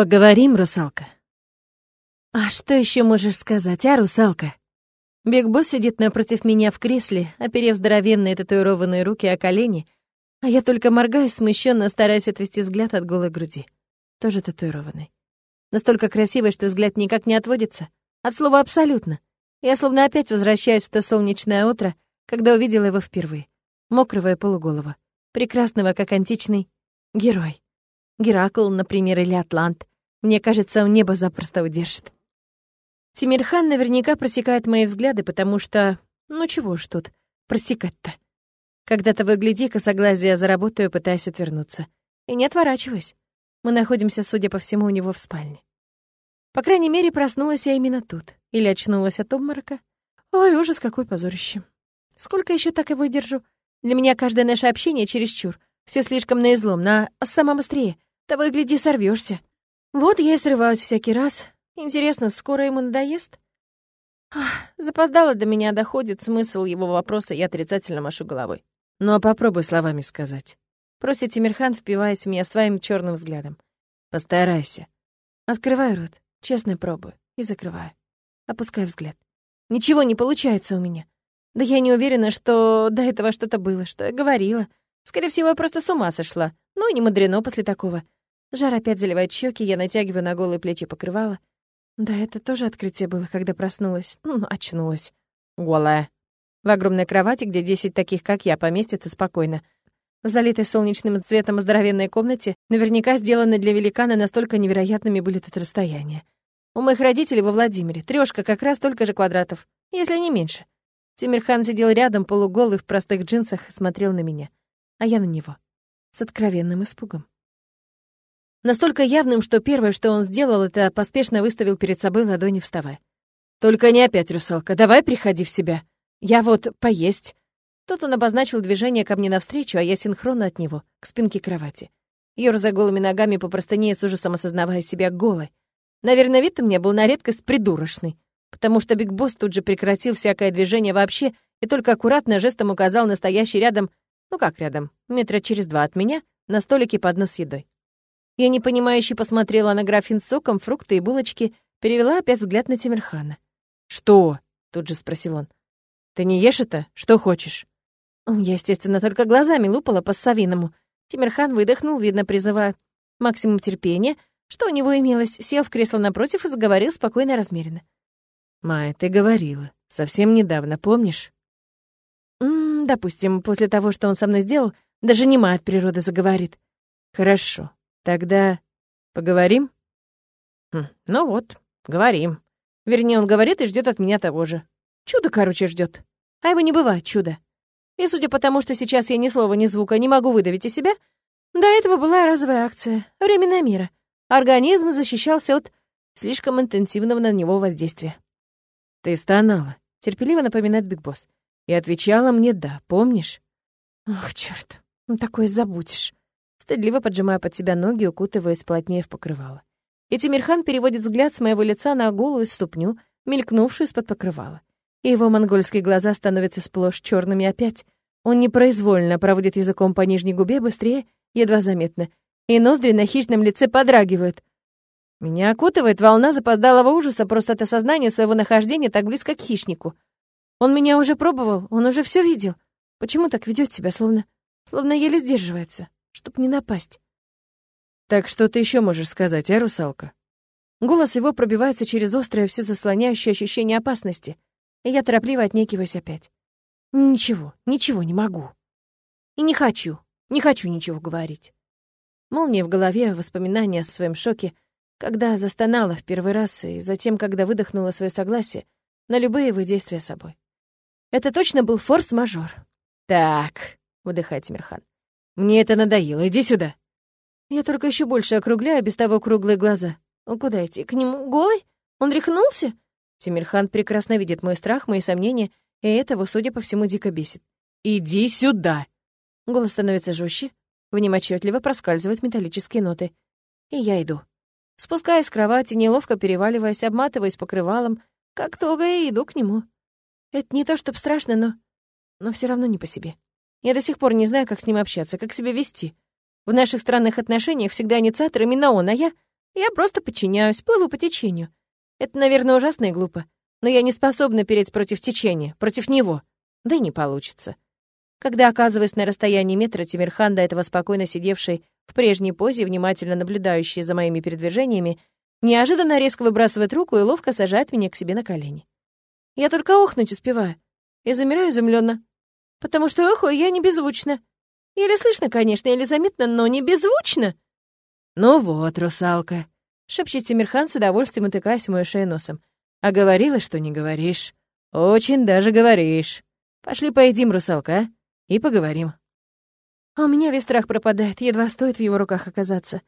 Поговорим, русалка. А что еще можешь сказать, а, русалка? Биг Босс сидит напротив меня в кресле, оперев здоровенные татуированные руки о колени, а я только моргаю, смущенно стараясь отвести взгляд от голой груди. Тоже татуированный. Настолько красивый, что взгляд никак не отводится. От слова «абсолютно». Я словно опять возвращаюсь в то солнечное утро, когда увидела его впервые. Мокрого и полуголого. Прекрасного, как античный герой. Геракл, например, или Атлант. Мне кажется, небо запросто удержит. Тимирхан наверняка просекает мои взгляды, потому что... Ну чего ж тут просекать-то? Когда-то выгляди, косоглазие заработаю, пытаясь отвернуться. И не отворачиваюсь. Мы находимся, судя по всему, у него в спальне. По крайней мере, проснулась я именно тут. Или очнулась от обморока. Ой, ужас, какой позорище. Сколько еще так и выдержу? Для меня каждое наше общение чересчур. Все слишком на излом, на самом острее. Того и гляди, сорвешься. Вот я и срываюсь всякий раз. Интересно, скоро ему надоест? Ах, запоздало до меня доходит смысл его вопроса, я отрицательно машу головой. Ну а попробуй словами сказать. Просит Тимирхан, впиваясь в меня своим черным взглядом. Постарайся. Открываю рот, честно пробую, и закрываю. Опускаю взгляд. Ничего не получается у меня. Да я не уверена, что до этого что-то было, что я говорила. Скорее всего, я просто с ума сошла. Ну и не мудрено после такого. Жар опять заливает щеки, я натягиваю на голые плечи покрывало. Да, это тоже открытие было, когда проснулась. Ну, очнулась. Голая. В огромной кровати, где десять таких, как я, поместятся спокойно. В залитой солнечным цветом здоровенной комнате, наверняка сделаны для великана, настолько невероятными были тут расстояния. У моих родителей во Владимире трёшка как раз столько же квадратов, если не меньше. Тимирхан сидел рядом, полуголый, в простых джинсах, и смотрел на меня. А я на него. С откровенным испугом. Настолько явным, что первое, что он сделал, это поспешно выставил перед собой ладони, вставая. «Только не опять, русалка, давай приходи в себя. Я вот поесть». Тут он обозначил движение ко мне навстречу, а я синхронно от него, к спинке кровати. Ёрзая голыми ногами по простыне, с ужасом осознавая себя голой. Наверное, вид у меня был на редкость придурочный, потому что Биг Босс тут же прекратил всякое движение вообще и только аккуратно жестом указал настоящий рядом, ну как рядом, метра через два от меня, на столике поднос с едой. Я непонимающе посмотрела на графин с соком, фрукты и булочки, перевела опять взгляд на Тимирхана. «Что?» — тут же спросил он. «Ты не ешь это? Что хочешь?» Я, естественно, только глазами лупала по совиному. Тимирхан выдохнул, видно, призывая максимум терпения, что у него имелось, сел в кресло напротив и заговорил спокойно и размеренно. «Майя, ты говорила. Совсем недавно, помнишь?» «М -м, «Допустим, после того, что он со мной сделал, даже не мать природы заговорит». «Хорошо. Тогда поговорим? Хм, ну вот, говорим. Вернее, он говорит и ждет от меня того же. Чудо, короче, ждет. А его не бывает чудо. И судя по тому, что сейчас я ни слова, ни звука не могу выдавить из себя, до этого была разовая акция, временная мера. Организм защищался от слишком интенсивного на него воздействия. «Ты стонала», — терпеливо напоминает Биг Босс. «И отвечала мне «да», помнишь?» «Ох, чёрт, ну такое забудешь стыдливо поджимая под себя ноги, укутываясь плотнее в покрывало. И Тимирхан переводит взгляд с моего лица на голую ступню, мелькнувшую из-под покрывала. И его монгольские глаза становятся сплошь черными опять. Он непроизвольно проводит языком по нижней губе быстрее, едва заметно, и ноздри на хищном лице подрагивают. Меня окутывает волна запоздалого ужаса просто от осознания своего нахождения так близко к хищнику. Он меня уже пробовал, он уже все видел. Почему так ведет себя, словно... словно еле сдерживается? Чтоб не напасть. «Так что ты еще можешь сказать, а, русалка?» Голос его пробивается через острое, все заслоняющее ощущение опасности, и я торопливо отнекиваюсь опять. «Ничего, ничего не могу. И не хочу, не хочу ничего говорить». Молния в голове, воспоминания о своем шоке, когда застонала в первый раз, и затем, когда выдохнула свое согласие на любые его действия собой. Это точно был форс-мажор. «Так», — выдыхает Тимирхан, мне это надоело. Иди сюда. Я только еще больше округляю без того круглые глаза. Он куда идти? К нему голый? Он рехнулся? Тимирхан прекрасно видит мой страх, мои сомнения, и этого, судя по всему, дико бесит. «Иди сюда!» Голос становится жестче, в нем отчетливо проскальзывают металлические ноты. И я иду. Спускаясь с кровати, неловко переваливаясь, обматываясь покрывалом, как тога и иду к нему. Это не то, чтоб страшно, но... Но все равно не по себе. Я до сих пор не знаю, как с ним общаться, как себя вести. В наших странных отношениях всегда инициатор именно он, а я... Я просто подчиняюсь, плыву по течению. Это, наверное, ужасно и глупо. Но я не способна переть против течения, против него. Да и не получится. Когда оказываюсь на расстоянии метра, Тимирхан, до этого спокойно сидевший в прежней позе, внимательно наблюдающий за моими передвижениями, неожиданно резко выбрасывает руку и ловко сажает меня к себе на колени. Я только охнуть успеваю и замираю изумленно, потому что охую я не беззвучно. Еле слышно, конечно, или заметно, но не беззвучно. «Ну вот, русалка», — шепчет Тимирхан с удовольствием утыкаясь в мою шею носом. «А говорила, что не говоришь. Очень даже говоришь. Пошли поедим, русалка, а? И поговорим». А у меня весь страх пропадает, едва стоит в его руках оказаться.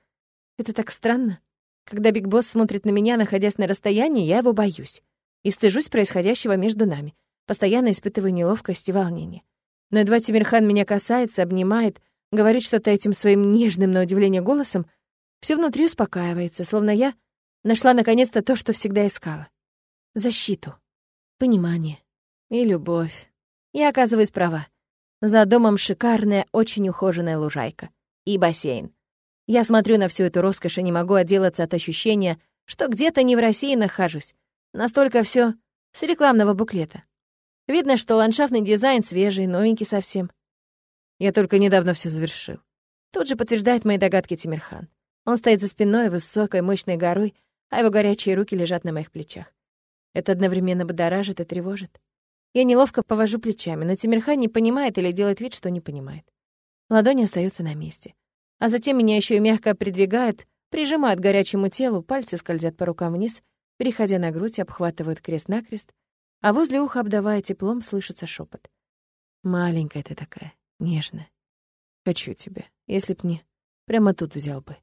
Это так странно. Когда Биг Босс смотрит на меня, находясь на расстоянии, я его боюсь. И стыжусь происходящего между нами. Постоянно испытываю неловкость и волнение. Но едва Тимирхан меня касается, обнимает, говорит что-то этим своим нежным на удивление голосом, все внутри успокаивается, словно я нашла наконец-то то, что всегда искала. Защиту, понимание и любовь. Я оказываюсь права. За домом шикарная, очень ухоженная лужайка. И бассейн. Я смотрю на всю эту роскошь и не могу отделаться от ощущения, что где-то не в России нахожусь. Настолько все с рекламного буклета. Видно, что ландшафтный дизайн свежий, новенький совсем. Я только недавно все завершил. Тут же подтверждает мои догадки Тимирхан. Он стоит за спиной высокой, мощной горой, а его горячие руки лежат на моих плечах. Это одновременно будоражит и тревожит. Я неловко повожу плечами, но Тимирхан не понимает или делает вид, что не понимает. Ладони остаются на месте. А затем меня еще и мягко придвигают, прижимают к горячему телу, пальцы скользят по рукам вниз, переходя на грудь, обхватывают крест-накрест, а возле уха, обдавая теплом, слышится шепот. «Маленькая ты такая, нежная. Хочу тебя, если б не, прямо тут взял бы.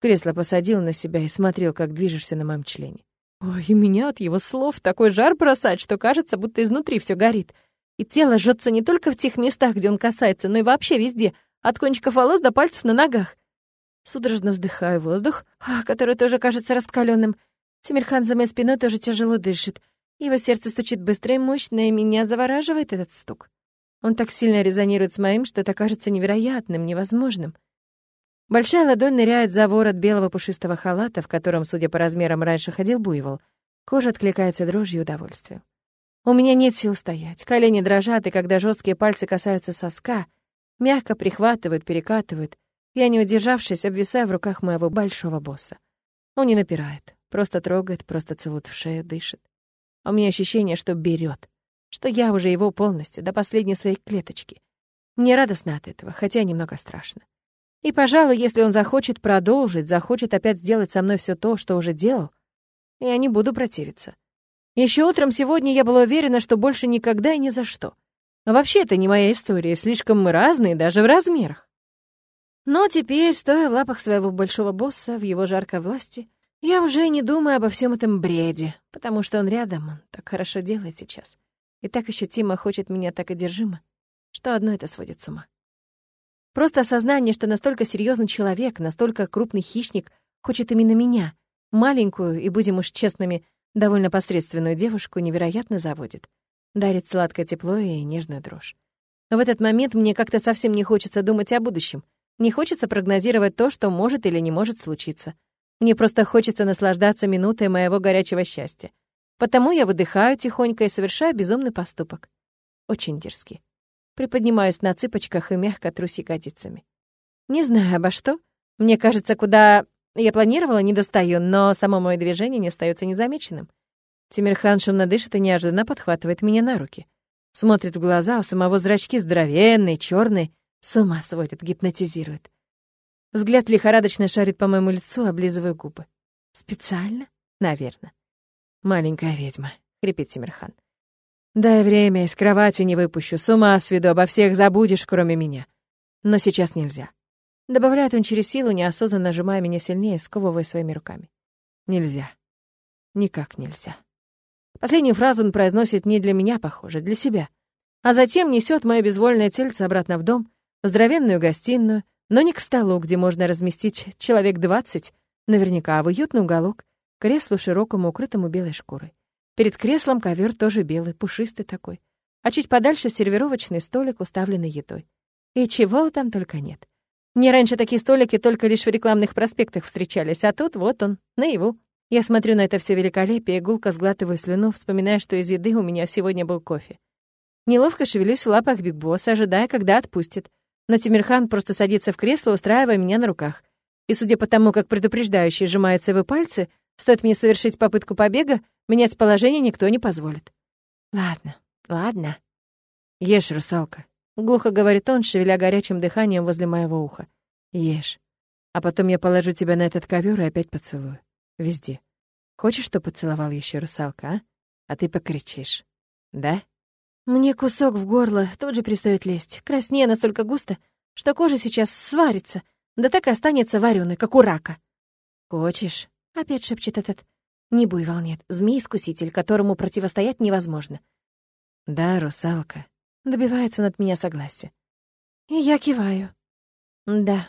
Кресло посадил на себя и смотрел, как движешься на моем члене. Ой, и меня от его слов такой жар бросает, что кажется, будто изнутри все горит. И тело жжется не только в тех местах, где он касается, но и вообще везде, от кончиков волос до пальцев на ногах. Судорожно вздыхаю воздух, а, который тоже кажется раскаленным. Тимирхан за моей спиной тоже тяжело дышит. Его сердце стучит быстро и мощно, и меня завораживает этот стук. Он так сильно резонирует с моим, что это кажется невероятным, невозможным. Большая ладонь ныряет за ворот белого пушистого халата, в котором, судя по размерам, раньше ходил буйвол. Кожа откликается дрожью и удовольствием. У меня нет сил стоять. Колени дрожат, и когда жесткие пальцы касаются соска, мягко прихватывают, перекатывают, я, не удержавшись, обвисаю в руках моего большого босса. Он не напирает, просто трогает, просто целует в шею, дышит. А у меня ощущение, что берет, что я уже его полностью, до последней своей клеточки. Мне радостно от этого, хотя немного страшно. И, пожалуй, если он захочет продолжить, захочет опять сделать со мной все то, что уже делал, я не буду противиться. Еще утром сегодня я была уверена, что больше никогда и ни за что. А вообще это не моя история, слишком мы разные даже в размерах. Но теперь, стоя в лапах своего большого босса, в его жаркой власти, я уже не думаю обо всем этом бреде, потому что он рядом, он так хорошо делает сейчас. И так ощутимо хочет меня так одержимо, что одно это сводит с ума. Просто осознание, что настолько серьезный человек, настолько крупный хищник хочет именно меня, маленькую и, будем уж честными, довольно посредственную девушку, невероятно заводит. Дарит сладкое тепло и нежную дрожь. В этот момент мне как-то совсем не хочется думать о будущем. Не хочется прогнозировать то, что может или не может случиться. Мне просто хочется наслаждаться минутой моего горячего счастья. Потому я выдыхаю тихонько и совершаю безумный поступок. Очень дерзкий приподнимаюсь на цыпочках и мягко тру ягодицами. Не знаю, обо что. Мне кажется, куда я планировала, не достаю, но само мое движение не остается незамеченным. Тимирхан шумно дышит и неожиданно подхватывает меня на руки. Смотрит в глаза, у самого зрачки здоровенные, черные, с ума сводит, гипнотизирует. Взгляд лихорадочно шарит по моему лицу, облизываю губы. Специально? Наверное. Маленькая ведьма, хрипит Тимирхан. Дай время, из кровати не выпущу, с ума сведу, обо всех забудешь, кроме меня. Но сейчас нельзя. Добавляет он через силу, неосознанно нажимая меня сильнее, сковывая своими руками. Нельзя. Никак нельзя. Последнюю фразу он произносит не для меня, похоже, для себя. А затем несет мое безвольное тельце обратно в дом, в здоровенную гостиную, но не к столу, где можно разместить человек двадцать, наверняка, а в уютный уголок, креслу широкому, укрытому белой шкурой. Перед креслом ковер тоже белый, пушистый такой. А чуть подальше сервировочный столик, уставленный едой. И чего там только нет. Мне раньше такие столики только лишь в рекламных проспектах встречались, а тут вот он, наяву. Я смотрю на это все великолепие, гулко сглатываю слюну, вспоминая, что из еды у меня сегодня был кофе. Неловко шевелюсь в лапах Биг Босса, ожидая, когда отпустит. Но Тимирхан просто садится в кресло, устраивая меня на руках. И судя по тому, как предупреждающие сжимаются его пальцы, стоит мне совершить попытку побега, менять положение никто не позволит. Ладно, ладно. Ешь, русалка. Глухо говорит он, шевеля горячим дыханием возле моего уха. Ешь. А потом я положу тебя на этот ковер и опять поцелую. Везде. Хочешь, что поцеловал еще русалка, а? А ты покричишь. Да? Мне кусок в горло тут же перестает лезть. Краснее настолько густо, что кожа сейчас сварится, да так и останется вареной, как у рака. «Хочешь?» — опять шепчет этот. Не буйвол нет, змей-искуситель, которому противостоять невозможно. «Да, русалка», — добивается он от меня согласия. И я киваю. «Да».